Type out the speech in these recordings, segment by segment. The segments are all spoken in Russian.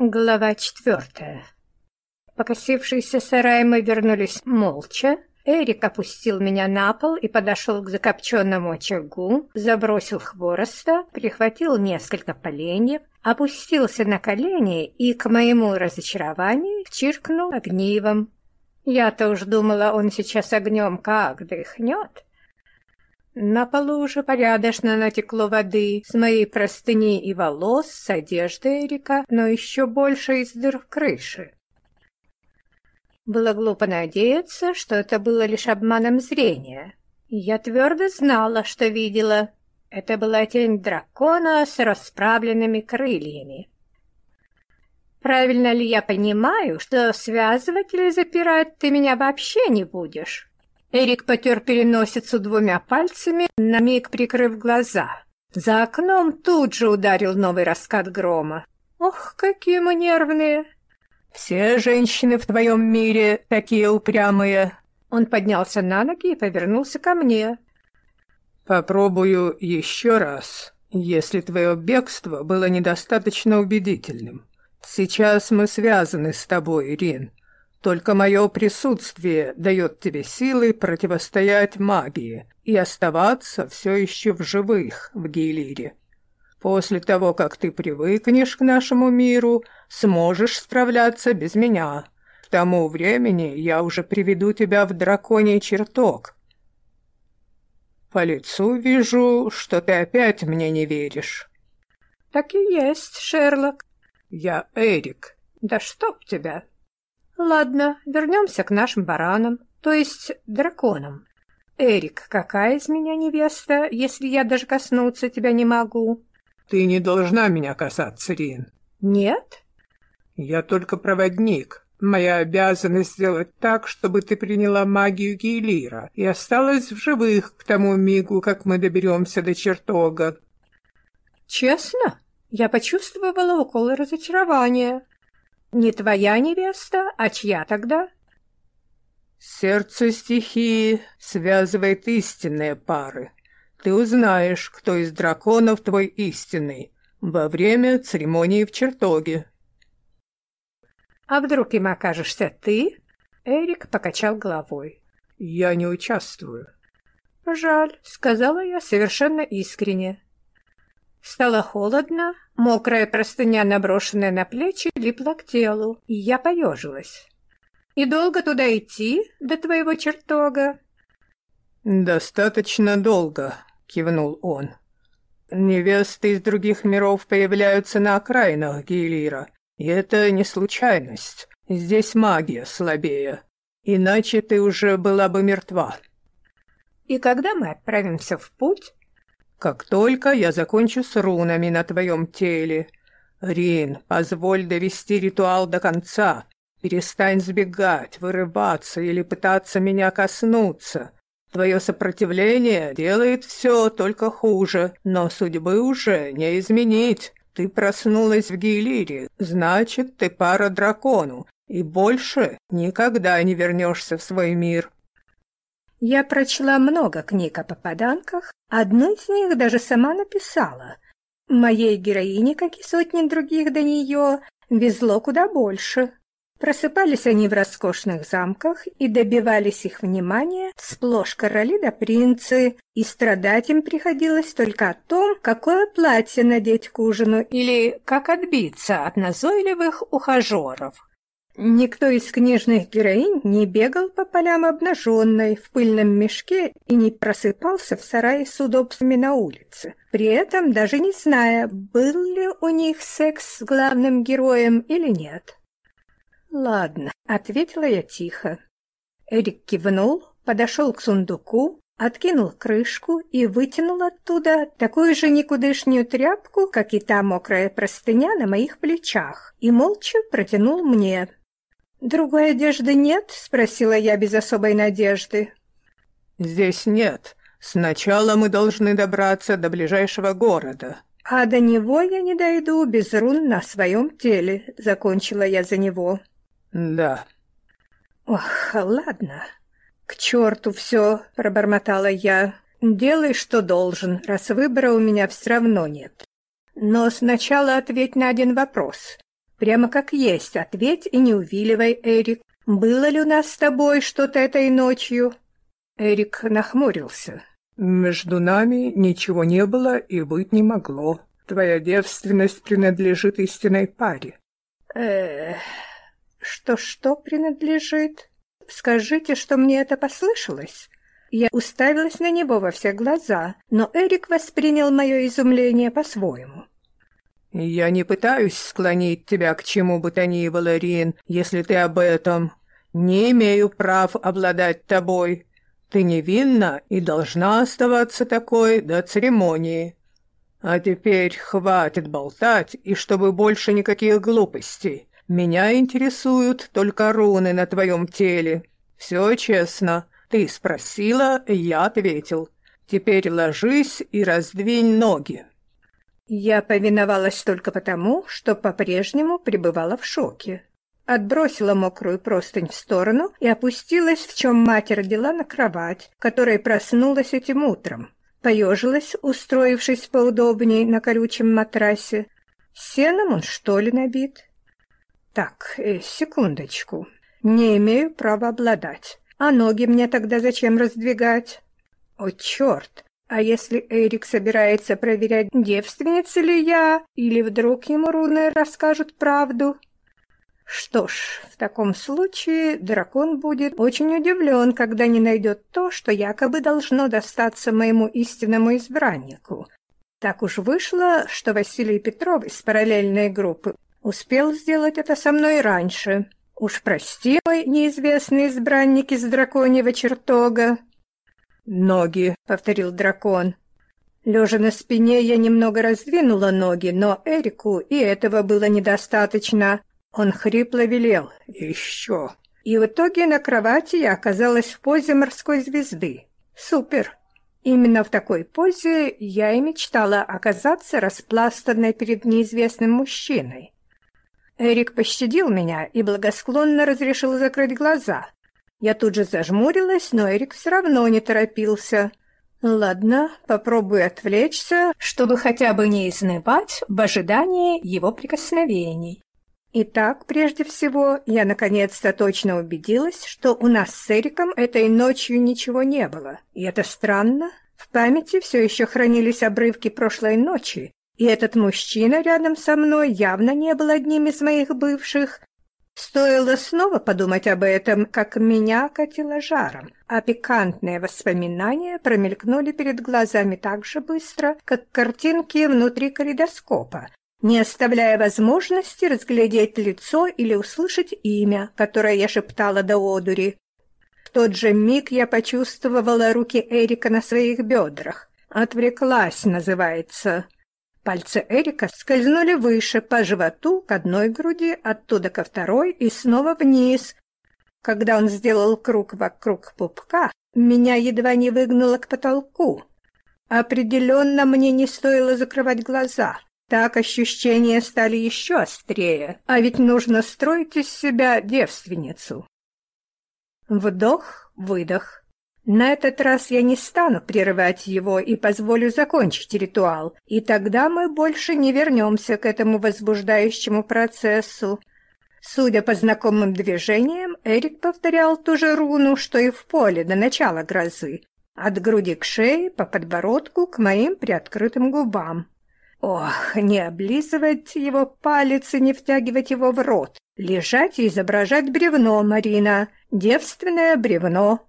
Глава четвертая. Покосившийся сарай мы вернулись молча. Эрик опустил меня на пол и подошел к закопченному очагу, забросил хвороста, прихватил несколько поленьев, опустился на колени и, к моему разочарованию, чиркнул огнивом. Я-то уж думала, он сейчас огнем как дыхнет. На полу уже порядочно натекло воды с моей простыни и волос, с одежды Эрика, но еще больше из дыр в крыше. Было глупо надеяться, что это было лишь обманом зрения. Я твердо знала, что видела. Это была тень дракона с расправленными крыльями. Правильно ли я понимаю, что связывать или запирать ты меня вообще не будешь? Эрик потер переносицу двумя пальцами, на миг прикрыв глаза. За окном тут же ударил новый раскат грома. «Ох, какие мы нервные!» «Все женщины в твоем мире такие упрямые!» Он поднялся на ноги и повернулся ко мне. «Попробую еще раз, если твое бегство было недостаточно убедительным. Сейчас мы связаны с тобой, Ирин. Только мое присутствие дает тебе силы противостоять магии и оставаться все еще в живых в Гейлире. После того, как ты привыкнешь к нашему миру, сможешь справляться без меня. К тому времени я уже приведу тебя в драконий чертог. По лицу вижу, что ты опять мне не веришь. Так и есть, Шерлок. Я Эрик. Да чтоб тебя. Ладно, вернемся к нашим баранам, то есть драконам. Эрик, какая из меня невеста, если я даже коснуться тебя не могу? Ты не должна меня касаться, Рин. Нет? Я только проводник. Моя обязанность сделать так, чтобы ты приняла магию Гейлира и осталась в живых к тому мигу, как мы доберемся до чертога. Честно? Я почувствовала укол разочарования. Не твоя невеста, а чья тогда? Сердце стихии связывает истинные пары. Ты узнаешь, кто из драконов твой истинный во время церемонии в чертоге. А вдруг им окажешься ты? Эрик покачал головой. Я не участвую. Жаль, сказала я совершенно искренне. Стало холодно, мокрая простыня, наброшенная на плечи, липла к телу, и я поежилась. «И долго туда идти, до твоего чертога?» «Достаточно долго», — кивнул он. «Невесты из других миров появляются на окраинах Гейлира, и это не случайность. Здесь магия слабее, иначе ты уже была бы мертва». «И когда мы отправимся в путь?» Как только я закончу с рунами на твоем теле. Рин, позволь довести ритуал до конца. Перестань сбегать, вырываться или пытаться меня коснуться. Твое сопротивление делает все только хуже, но судьбы уже не изменить. Ты проснулась в Гейлире, значит, ты пара дракону, и больше никогда не вернешься в свой мир. Я прочла много книг о попаданках, одну из них даже сама написала. Моей героине, как и сотни других до нее, везло куда больше. Просыпались они в роскошных замках и добивались их внимания сплошь короли да принцы, и страдать им приходилось только о том, какое платье надеть к ужину или как отбиться от назойливых ухажеров. Никто из книжных героинь не бегал по полям обнаженной в пыльном мешке и не просыпался в сарае с удобствами на улице, при этом даже не зная, был ли у них секс с главным героем или нет. «Ладно», — ответила я тихо. Эрик кивнул, подошел к сундуку, откинул крышку и вытянул оттуда такую же никудышнюю тряпку, как и та мокрая простыня на моих плечах, и молча протянул мне. «Другой одежды нет?» — спросила я без особой надежды. «Здесь нет. Сначала мы должны добраться до ближайшего города». «А до него я не дойду без рун на своем теле», — закончила я за него. «Да». «Ох, ладно. К черту все», — пробормотала я. «Делай, что должен, раз выбора у меня все равно нет. Но сначала ответь на один вопрос. Прямо как есть, ответь и не увиливай, Эрик. Было ли у нас с тобой что-то этой ночью?» Эрик нахмурился. «Между нами ничего не было и быть не могло. Твоя девственность принадлежит истинной паре». «Эх, что-что принадлежит? Скажите, что мне это послышалось?» Я уставилась на него во все глаза, но Эрик воспринял мое изумление по-своему. «Я не пытаюсь склонить тебя к чему бы то ни было, Рин, если ты об этом. Не имею прав обладать тобой. Ты невинна и должна оставаться такой до церемонии. А теперь хватит болтать, и чтобы больше никаких глупостей. Меня интересуют только руны на твоем теле. Все честно. Ты спросила, я ответил. Теперь ложись и раздвинь ноги. Я повиновалась только потому, что по-прежнему пребывала в шоке. Отбросила мокрую простынь в сторону и опустилась, в чем мать родила, на кровать, которой проснулась этим утром. Поежилась, устроившись поудобней на колючем матрасе. Сеном он, что ли, набит? Так, э, секундочку. Не имею права обладать. А ноги мне тогда зачем раздвигать? О, черт! А если Эрик собирается проверять, девственница ли я, или вдруг ему руны расскажут правду? Что ж, в таком случае дракон будет очень удивлен, когда не найдет то, что якобы должно достаться моему истинному избраннику. Так уж вышло, что Василий Петров из параллельной группы успел сделать это со мной раньше. Уж прости, мой неизвестный избранник из драконьего чертога. «Ноги», — повторил дракон. Лежа на спине, я немного раздвинула ноги, но Эрику и этого было недостаточно. Он хрипло велел «Еще». И в итоге на кровати я оказалась в позе морской звезды. Супер! Именно в такой позе я и мечтала оказаться распластанной перед неизвестным мужчиной. Эрик пощадил меня и благосклонно разрешил закрыть глаза. Я тут же зажмурилась, но Эрик все равно не торопился. Ладно, попробую отвлечься, чтобы хотя бы не изнывать в ожидании его прикосновений. Итак, прежде всего, я наконец-то точно убедилась, что у нас с Эриком этой ночью ничего не было. И это странно. В памяти все еще хранились обрывки прошлой ночи, и этот мужчина рядом со мной явно не был одним из моих бывших, Стоило снова подумать об этом, как меня катило жаром, а пикантные воспоминания промелькнули перед глазами так же быстро, как картинки внутри калейдоскопа, не оставляя возможности разглядеть лицо или услышать имя, которое я шептала до одури. В тот же миг я почувствовала руки Эрика на своих бедрах. «Отвлеклась» называется. Пальцы Эрика скользнули выше, по животу, к одной груди, оттуда ко второй и снова вниз. Когда он сделал круг вокруг пупка, меня едва не выгнуло к потолку. Определенно мне не стоило закрывать глаза. Так ощущения стали еще острее, а ведь нужно строить из себя девственницу. Вдох, выдох. На этот раз я не стану прерывать его и позволю закончить ритуал, и тогда мы больше не вернемся к этому возбуждающему процессу. Судя по знакомым движениям, Эрик повторял ту же руну, что и в поле до начала грозы. От груди к шее, по подбородку, к моим приоткрытым губам. Ох, не облизывать его палец и не втягивать его в рот. Лежать и изображать бревно, Марина. Девственное бревно.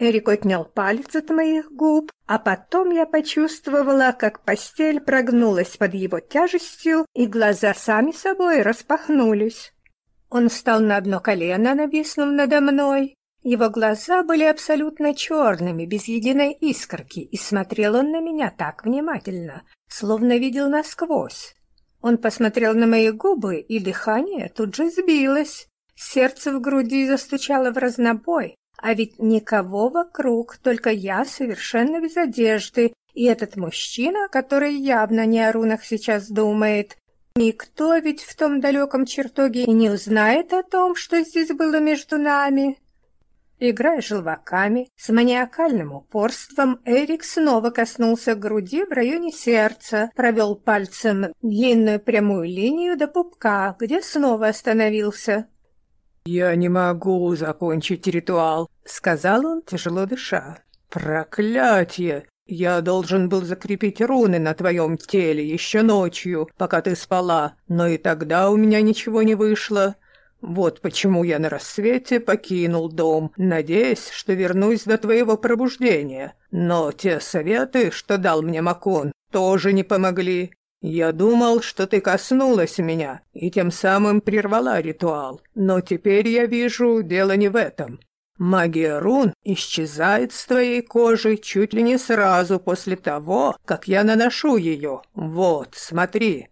Эрик отнял палец от моих губ, а потом я почувствовала, как постель прогнулась под его тяжестью, и глаза сами собой распахнулись. Он встал на одно колено, нависнув надо мной. Его глаза были абсолютно черными, без единой искорки, и смотрел он на меня так внимательно, словно видел насквозь. Он посмотрел на мои губы, и дыхание тут же сбилось. Сердце в груди застучало в разнобой, а ведь никого вокруг, только я совершенно без одежды, и этот мужчина, который явно не о рунах сейчас думает. Никто ведь в том далеком чертоге не узнает о том, что здесь было между нами. Играя желваками, с маниакальным упорством, Эрик снова коснулся груди в районе сердца, провел пальцем длинную прямую линию до пупка, где снова остановился. «Я не могу закончить ритуал», — сказал он, тяжело дыша. «Проклятие! Я должен был закрепить руны на твоем теле еще ночью, пока ты спала, но и тогда у меня ничего не вышло. Вот почему я на рассвете покинул дом, надеясь, что вернусь до твоего пробуждения. Но те советы, что дал мне Макон, тоже не помогли. Я думал, что ты коснулась меня и тем самым прервала ритуал, но теперь я вижу, дело не в этом. Магия рун исчезает с твоей кожи чуть ли не сразу после того, как я наношу ее. Вот, смотри».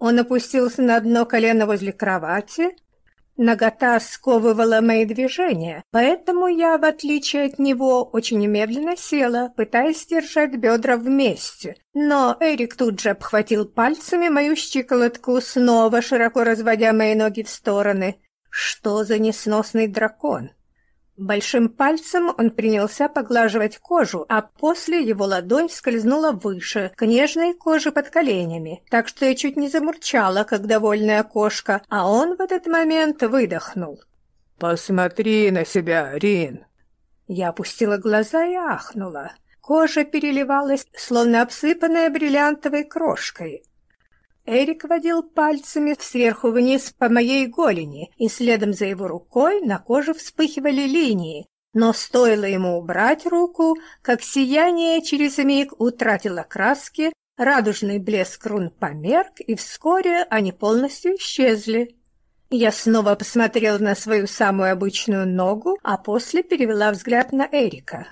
Он опустился на дно колено возле кровати, Нагота сковывала мои движения, поэтому я, в отличие от него, очень медленно села, пытаясь держать бедра вместе. Но Эрик тут же обхватил пальцами мою щиколотку, снова широко разводя мои ноги в стороны. Что за несносный дракон? Большим пальцем он принялся поглаживать кожу, а после его ладонь скользнула выше, к нежной коже под коленями, так что я чуть не замурчала, как довольная кошка, а он в этот момент выдохнул. «Посмотри на себя, Рин!» Я опустила глаза и ахнула. Кожа переливалась, словно обсыпанная бриллиантовой крошкой, Эрик водил пальцами сверху вниз по моей голени, и следом за его рукой на коже вспыхивали линии. Но стоило ему убрать руку, как сияние через миг утратило краски, радужный блеск рун померк, и вскоре они полностью исчезли. Я снова посмотрела на свою самую обычную ногу, а после перевела взгляд на Эрика.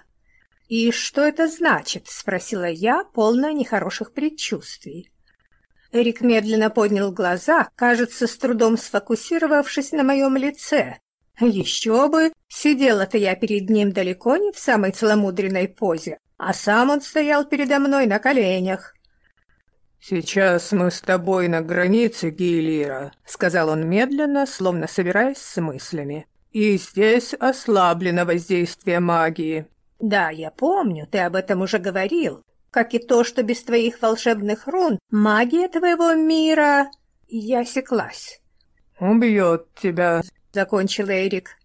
«И что это значит?» — спросила я, полная нехороших предчувствий. Эрик медленно поднял глаза, кажется, с трудом сфокусировавшись на моем лице. Еще бы, сидела-то я перед ним далеко не в самой целомудренной позе, а сам он стоял передо мной на коленях. «Сейчас мы с тобой на границе Гейлира», — сказал он медленно, словно собираясь с мыслями. «И здесь ослаблено воздействие магии». «Да, я помню, ты об этом уже говорил как и то, что без твоих волшебных рун магия твоего мира...» Я осеклась. «Убьет тебя», — закончил Эрик.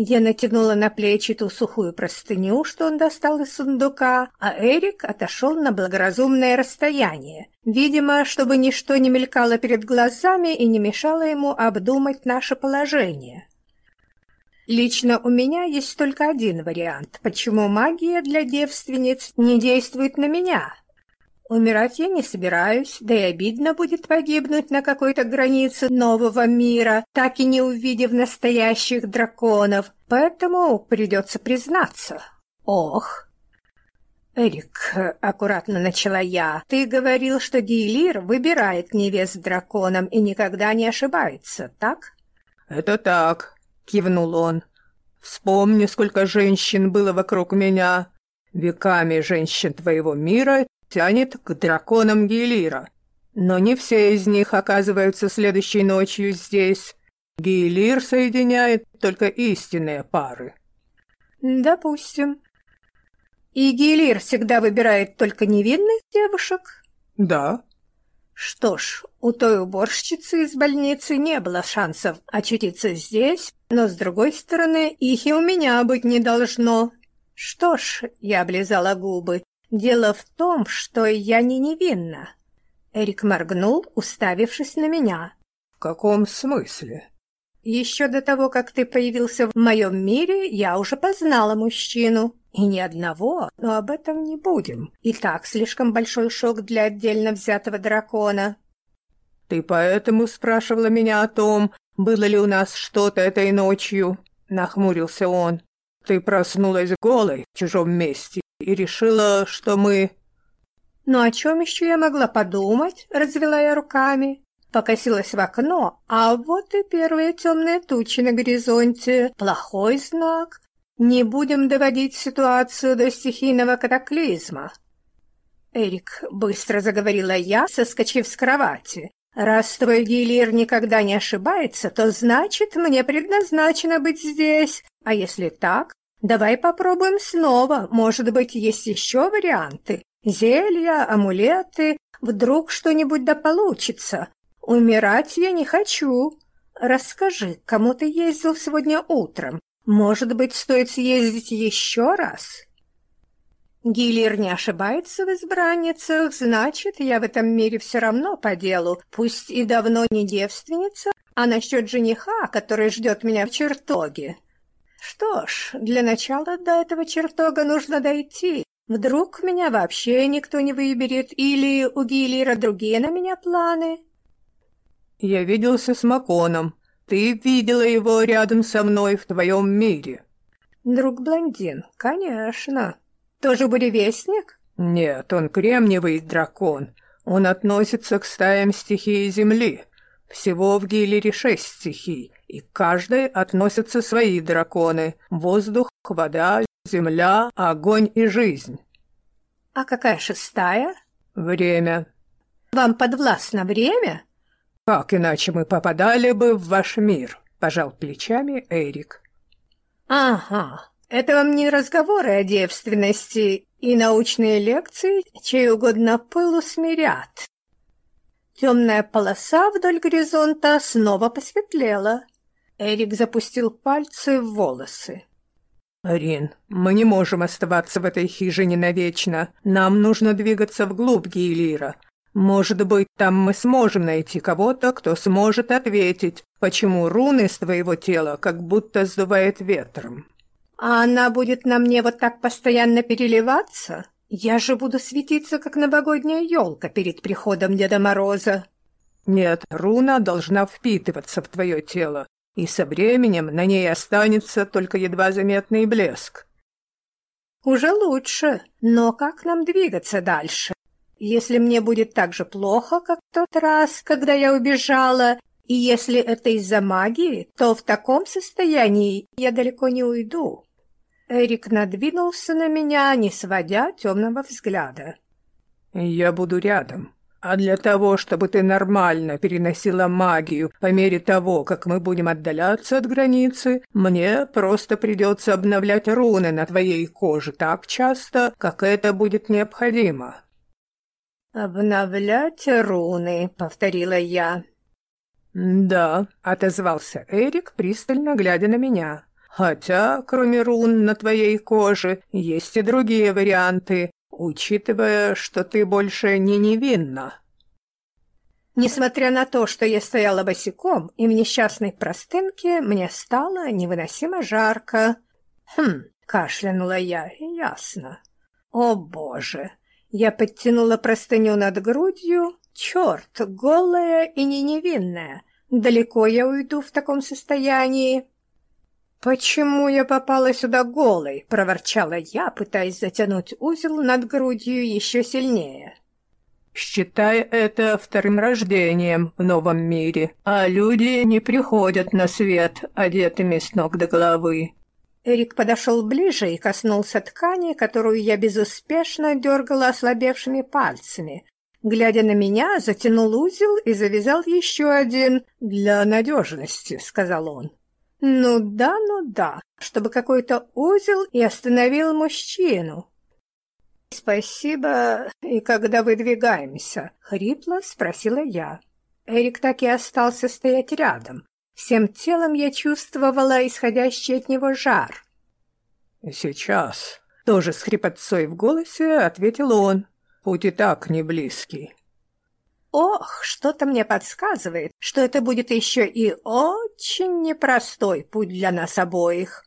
Я натянула на плечи ту сухую простыню, что он достал из сундука, а Эрик отошел на благоразумное расстояние, видимо, чтобы ничто не мелькало перед глазами и не мешало ему обдумать наше положение. Лично у меня есть только один вариант, почему магия для девственниц не действует на меня. Умирать я не собираюсь, да и обидно будет погибнуть на какой-то границе нового мира, так и не увидев настоящих драконов, поэтому придется признаться. Ох! «Эрик», — аккуратно начала я, — «ты говорил, что Гейлир выбирает невест драконом и никогда не ошибается, так?» «Это так», кивнул он. Вспомни, сколько женщин было вокруг меня. Веками женщин твоего мира тянет к драконам Гейлира. Но не все из них оказываются следующей ночью здесь. Гейлир соединяет только истинные пары. Допустим. И Гейлир всегда выбирает только невинных девушек? Да. Что ж, у той уборщицы из больницы не было шансов очутиться здесь, но, с другой стороны, их и у меня быть не должно. Что ж, я облизала губы, дело в том, что я не невинна. Эрик моргнул, уставившись на меня. «В каком смысле?» «Еще до того, как ты появился в моем мире, я уже познала мужчину. И ни одного, но об этом не будем. И так слишком большой шок для отдельно взятого дракона. Ты поэтому спрашивала меня о том, было ли у нас что-то этой ночью? Нахмурился он. Ты проснулась голой в чужом месте и решила, что мы... Ну о чем еще я могла подумать? Развела я руками. Покосилась в окно, а вот и первые темные тучи на горизонте. Плохой знак. Не будем доводить ситуацию до стихийного катаклизма. Эрик, быстро заговорила я, соскочив с кровати. Раз твой Гилир никогда не ошибается, то значит, мне предназначено быть здесь, А если так, давай попробуем снова. Может быть, есть еще варианты? Зелья, амулеты, вдруг что-нибудь да получится. Умирать я не хочу. Расскажи, кому ты ездил сегодня утром? Может быть, стоит съездить еще раз? Гиллер не ошибается в избранницах, значит, я в этом мире все равно по делу, пусть и давно не девственница, а насчет жениха, который ждет меня в чертоге. Что ж, для начала до этого чертога нужно дойти. Вдруг меня вообще никто не выберет, или у Гиллера другие на меня планы? Я виделся с Маконом. Ты видела его рядом со мной в твоем мире. Друг-блондин, конечно. Тоже буревестник? Нет, он кремниевый дракон. Он относится к стаям стихии Земли. Всего в Гиллере шесть стихий, и к каждой относятся свои драконы. Воздух, вода, земля, огонь и жизнь. А какая шестая? Время. Вам подвластно время? Как иначе мы попадали бы в ваш мир? Пожал плечами Эрик. Ага, это вам не разговоры о девственности и научные лекции, чей угодно пыл усмирят. Темная полоса вдоль горизонта снова посветлела. Эрик запустил пальцы в волосы. «Рин, мы не можем оставаться в этой хижине навечно. Нам нужно двигаться вглубь Гейлира. Может быть, там мы сможем найти кого-то, кто сможет ответить, почему руны с твоего тела как будто сдувает ветром». А она будет на мне вот так постоянно переливаться? Я же буду светиться, как новогодняя елка перед приходом Деда Мороза. Нет, руна должна впитываться в твое тело, и со временем на ней останется только едва заметный блеск. Уже лучше, но как нам двигаться дальше? Если мне будет так же плохо, как в тот раз, когда я убежала, и если это из-за магии, то в таком состоянии я далеко не уйду. Эрик надвинулся на меня, не сводя темного взгляда. «Я буду рядом. А для того, чтобы ты нормально переносила магию по мере того, как мы будем отдаляться от границы, мне просто придется обновлять руны на твоей коже так часто, как это будет необходимо». «Обновлять руны», — повторила я. «Да», — отозвался Эрик, пристально глядя на меня. Хотя, кроме рун на твоей коже, есть и другие варианты, учитывая, что ты больше не невинна. Несмотря на то, что я стояла босиком и в несчастной простынке, мне стало невыносимо жарко. Хм, кашлянула я, ясно. О, боже! Я подтянула простыню над грудью. Черт, голая и не невинная. Далеко я уйду в таком состоянии. «Почему я попала сюда голой?» — проворчала я, пытаясь затянуть узел над грудью еще сильнее. «Считай это вторым рождением в новом мире, а люди не приходят на свет, одетыми с ног до головы». Эрик подошел ближе и коснулся ткани, которую я безуспешно дергала ослабевшими пальцами. Глядя на меня, затянул узел и завязал еще один «для надежности», — сказал он. Ну да, ну да, чтобы какой-то узел и остановил мужчину. «Спасибо, и когда выдвигаемся?» — хрипло спросила я. Эрик так и остался стоять рядом. Всем телом я чувствовала исходящий от него жар. «Сейчас», — тоже с хрипотцой в голосе ответил он. «Путь и так не близкий». Ох, что-то мне подсказывает, что это будет еще и очень непростой путь для нас обоих.